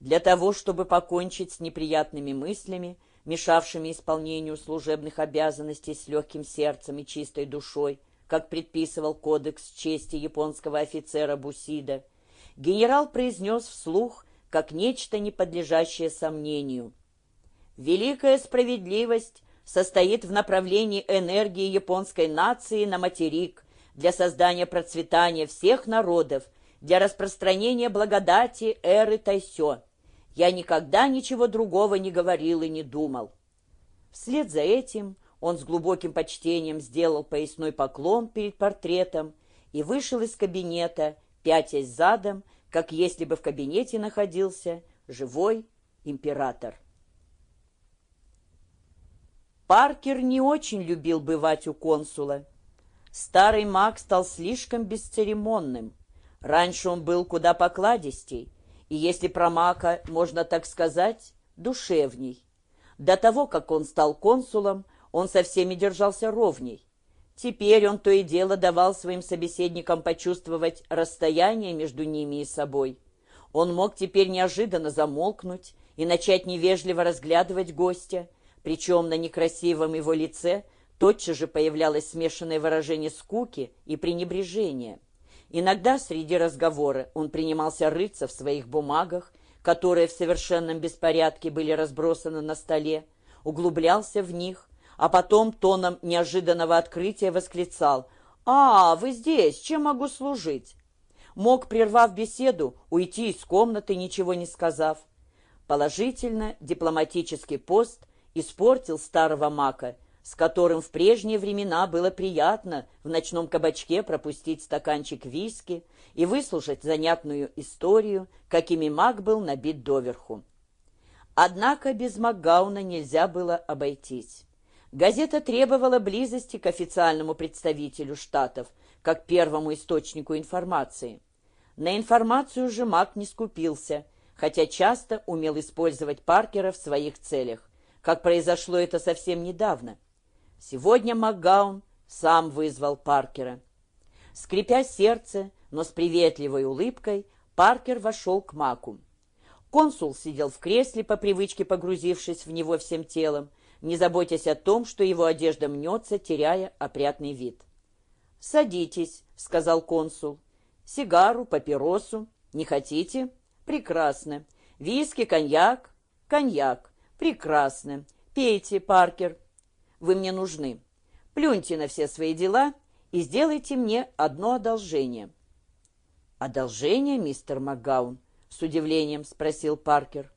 Для того, чтобы покончить с неприятными мыслями, мешавшими исполнению служебных обязанностей с легким сердцем и чистой душой, как предписывал кодекс чести японского офицера Бусида, генерал произнес вслух, как нечто не подлежащее сомнению. «Великая справедливость состоит в направлении энергии японской нации на материк для создания процветания всех народов, для распространения благодати эры Тайсё. Я никогда ничего другого не говорил и не думал. Вслед за этим он с глубоким почтением сделал поясной поклон перед портретом и вышел из кабинета, пятясь задом, как если бы в кабинете находился живой император. Паркер не очень любил бывать у консула. Старый маг стал слишком бесцеремонным. Раньше он был куда покладистей, и если про Мака можно так сказать, душевней. До того, как он стал консулом, он со всеми держался ровней. Теперь он то и дело давал своим собеседникам почувствовать расстояние между ними и собой. Он мог теперь неожиданно замолкнуть и начать невежливо разглядывать гостя, причем на некрасивом его лице тотчас же появлялось смешанное выражение скуки и пренебрежения. Иногда среди разговора он принимался рыться в своих бумагах, которые в совершенном беспорядке были разбросаны на столе, углублялся в них, а потом тоном неожиданного открытия восклицал «А, вы здесь, чем могу служить?» Мог, прервав беседу, уйти из комнаты, ничего не сказав. Положительно, дипломатический пост испортил старого мака – с которым в прежние времена было приятно в ночном кабачке пропустить стаканчик виски и выслушать занятную историю, какими маг был набит доверху. Однако без Макгауна нельзя было обойтись. Газета требовала близости к официальному представителю штатов, как первому источнику информации. На информацию же Мак не скупился, хотя часто умел использовать Паркера в своих целях, как произошло это совсем недавно – Сегодня Макгаун сам вызвал Паркера. Скрипя сердце, но с приветливой улыбкой, Паркер вошел к Маку. Консул сидел в кресле, по привычке погрузившись в него всем телом, не заботясь о том, что его одежда мнется, теряя опрятный вид. «Садитесь», — сказал консул. «Сигару, папиросу. Не хотите? Прекрасно. Виски, коньяк? Коньяк. Прекрасно. Пейте, Паркер. Вы мне нужны. Плюньте на все свои дела и сделайте мне одно одолжение». «Одолжение, мистер МакГаун?» — с удивлением спросил Паркер.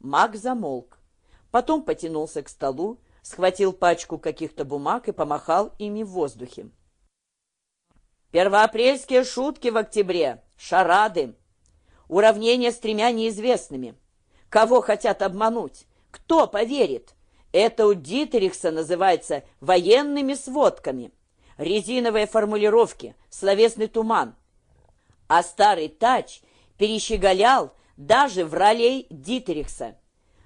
Мак замолк. Потом потянулся к столу, схватил пачку каких-то бумаг и помахал ими в воздухе. «Первоапрельские шутки в октябре, шарады, уравнение с тремя неизвестными. Кого хотят обмануть? Кто поверит? Это у Дитерихса называется военными сводками. Резиновые формулировки, словесный туман. А старый тач перещеголял даже в ролей Дитерихса.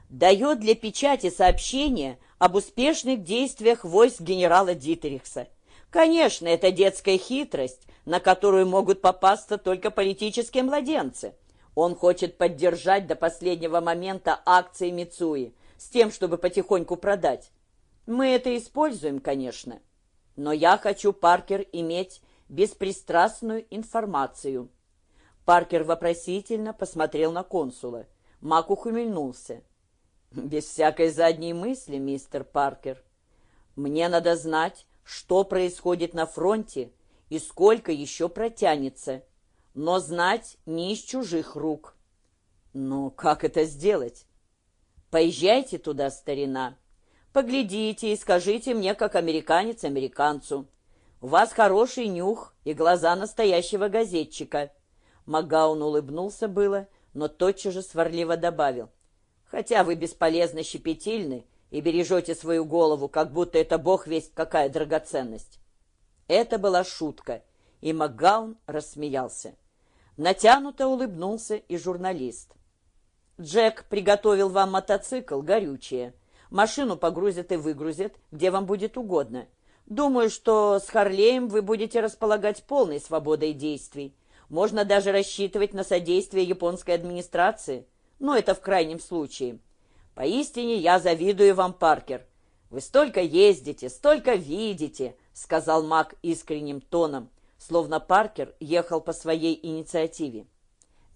Дает для печати сообщение об успешных действиях войск генерала Дитерихса. Конечно, это детская хитрость, на которую могут попасться только политические младенцы. Он хочет поддержать до последнего момента акции Мицуи – с тем, чтобы потихоньку продать. Мы это используем, конечно. Но я хочу, Паркер, иметь беспристрастную информацию. Паркер вопросительно посмотрел на консула. Мак ухмыльнулся. «Без всякой задней мысли, мистер Паркер. Мне надо знать, что происходит на фронте и сколько еще протянется, но знать не из чужих рук». «Но как это сделать?» Поезжайте туда, старина. Поглядите и скажите мне, как американец американцу. У вас хороший нюх и глаза настоящего газетчика. Магаун улыбнулся было, но тотчас же сварливо добавил. Хотя вы бесполезно щепетильны и бережете свою голову, как будто это бог весть какая драгоценность. Это была шутка, и Макгаун рассмеялся. Натянуто улыбнулся и журналист. Джек приготовил вам мотоцикл, горючее. Машину погрузят и выгрузят, где вам будет угодно. Думаю, что с Харлеем вы будете располагать полной свободой действий. Можно даже рассчитывать на содействие японской администрации. но это в крайнем случае. Поистине я завидую вам, Паркер. Вы столько ездите, столько видите, сказал Мак искренним тоном, словно Паркер ехал по своей инициативе.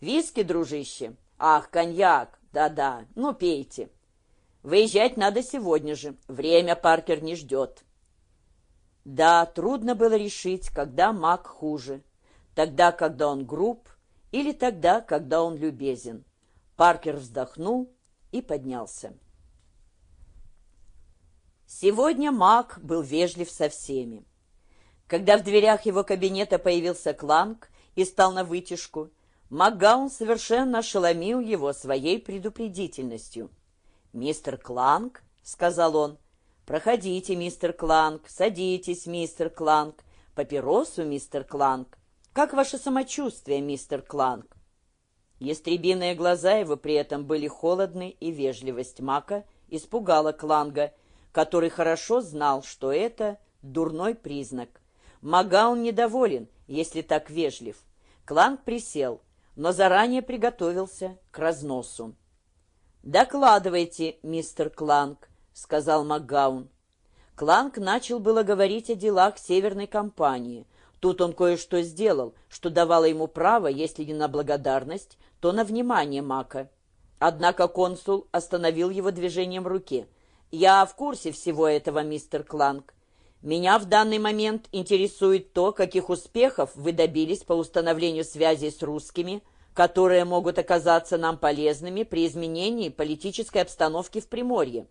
«Виски, дружище? Ах, коньяк! Да-да, ну пейте. Выезжать надо сегодня же, время Паркер не ждет». Да, трудно было решить, когда Мак хуже. Тогда, когда он груб, или тогда, когда он любезен. Паркер вздохнул и поднялся. Сегодня Мак был вежлив со всеми. Когда в дверях его кабинета появился Кланг и стал на вытяжку, Макгаун совершенно ошеломил его своей предупредительностью. «Мистер Кланг», — сказал он, — «проходите, мистер Кланг, садитесь, мистер Кланг, папиросу, мистер Кланг. Как ваше самочувствие, мистер Кланг?» Ястребиные глаза его при этом были холодны, и вежливость Мака испугала Кланга, который хорошо знал, что это дурной признак. Магаун недоволен, если так вежлив. Кланг присел, но заранее приготовился к разносу. «Докладывайте, мистер Кланг», — сказал Макгаун. Кланг начал было говорить о делах Северной компании. Тут он кое-что сделал, что давало ему право, если не на благодарность, то на внимание Мака. Однако консул остановил его движением руки. «Я в курсе всего этого, мистер Кланг. Меня в данный момент интересует то, каких успехов вы добились по установлению связей с русскими, которые могут оказаться нам полезными при изменении политической обстановки в Приморье.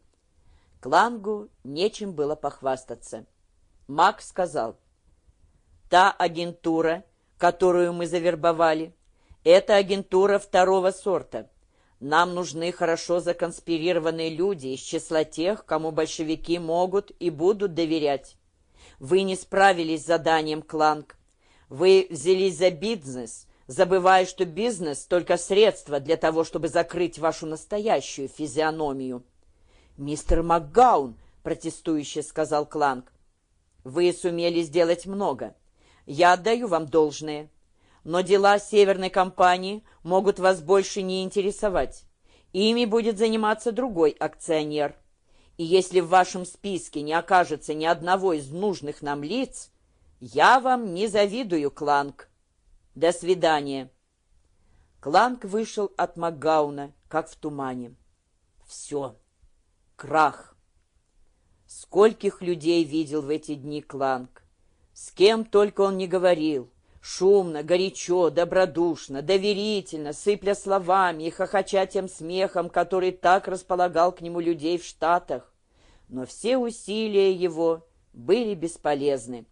Клангу нечем было похвастаться. Мак сказал, «Та агентура, которую мы завербовали, это агентура второго сорта. Нам нужны хорошо законспирированные люди из числа тех, кому большевики могут и будут доверять. Вы не справились с заданием, Кланг. Вы взялись за бизнес, забывая, что бизнес — только средство для того, чтобы закрыть вашу настоящую физиономию. «Мистер МакГаун», — протестующе сказал Кланг, — «вы сумели сделать много. Я отдаю вам должное. Но дела Северной компании могут вас больше не интересовать. Ими будет заниматься другой акционер». И если в вашем списке не окажется ни одного из нужных нам лиц, я вам не завидую, Кланг. До свидания. Кланг вышел от Макгауна, как в тумане. Все. Крах. Скольких людей видел в эти дни Кланг. С кем только он не говорил. Шумно, горячо, добродушно, доверительно, сыпля словами и хохоча тем смехом, который так располагал к нему людей в Штатах. Но все усилия его были бесполезны.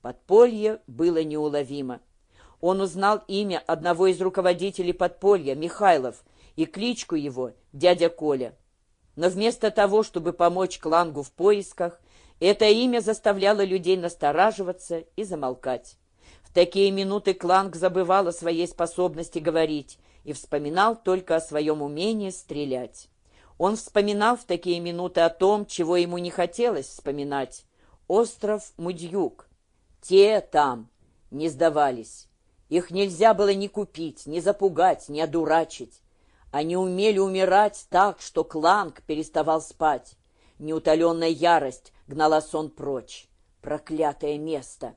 Подполье было неуловимо. Он узнал имя одного из руководителей подполья, Михайлов, и кличку его «Дядя Коля». Но вместо того, чтобы помочь Клангу в поисках, это имя заставляло людей настораживаться и замолкать. Такие минуты Кланг забывал о своей способности говорить и вспоминал только о своем умении стрелять. Он вспоминал в такие минуты о том, чего ему не хотелось вспоминать. Остров Мудьюк. Те там не сдавались. Их нельзя было ни купить, ни запугать, ни одурачить. Они умели умирать так, что Кланг переставал спать. Неутоленная ярость гнала сон прочь. Проклятое место!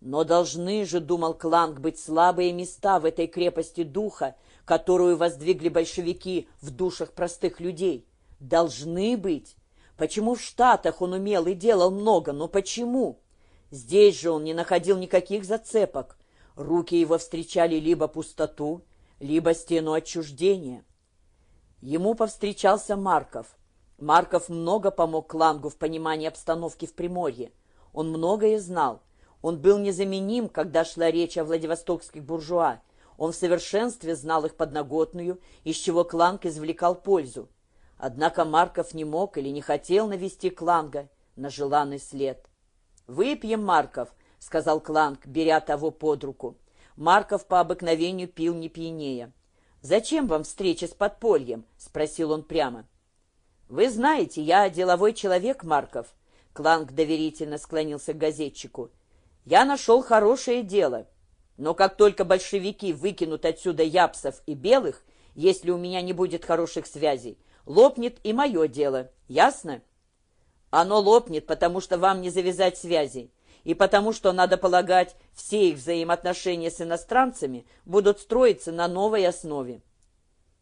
Но должны же, думал Кланг, быть слабые места в этой крепости духа, которую воздвигли большевики в душах простых людей. Должны быть. Почему в Штатах он умел и делал много, но почему? Здесь же он не находил никаких зацепок. Руки его встречали либо пустоту, либо стену отчуждения. Ему повстречался Марков. Марков много помог Клангу в понимании обстановки в Приморье. Он многое знал. Он был незаменим, когда шла речь о владивостокских буржуа. Он в совершенстве знал их подноготную, из чего Кланг извлекал пользу. Однако Марков не мог или не хотел навести Кланга на желанный след. «Выпьем, Марков», — сказал Кланг, беря того под руку. Марков по обыкновению пил не пьянее. «Зачем вам встреча с подпольем?» — спросил он прямо. «Вы знаете, я деловой человек, Марков». Кланг доверительно склонился к газетчику. Я нашел хорошее дело. Но как только большевики выкинут отсюда япсов и белых, Если у меня не будет хороших связей, лопнет и мое дело. Ясно? Оно лопнет, потому что вам не завязать связей, и потому что, надо полагать, все их взаимоотношения с иностранцами будут строиться на новой основе.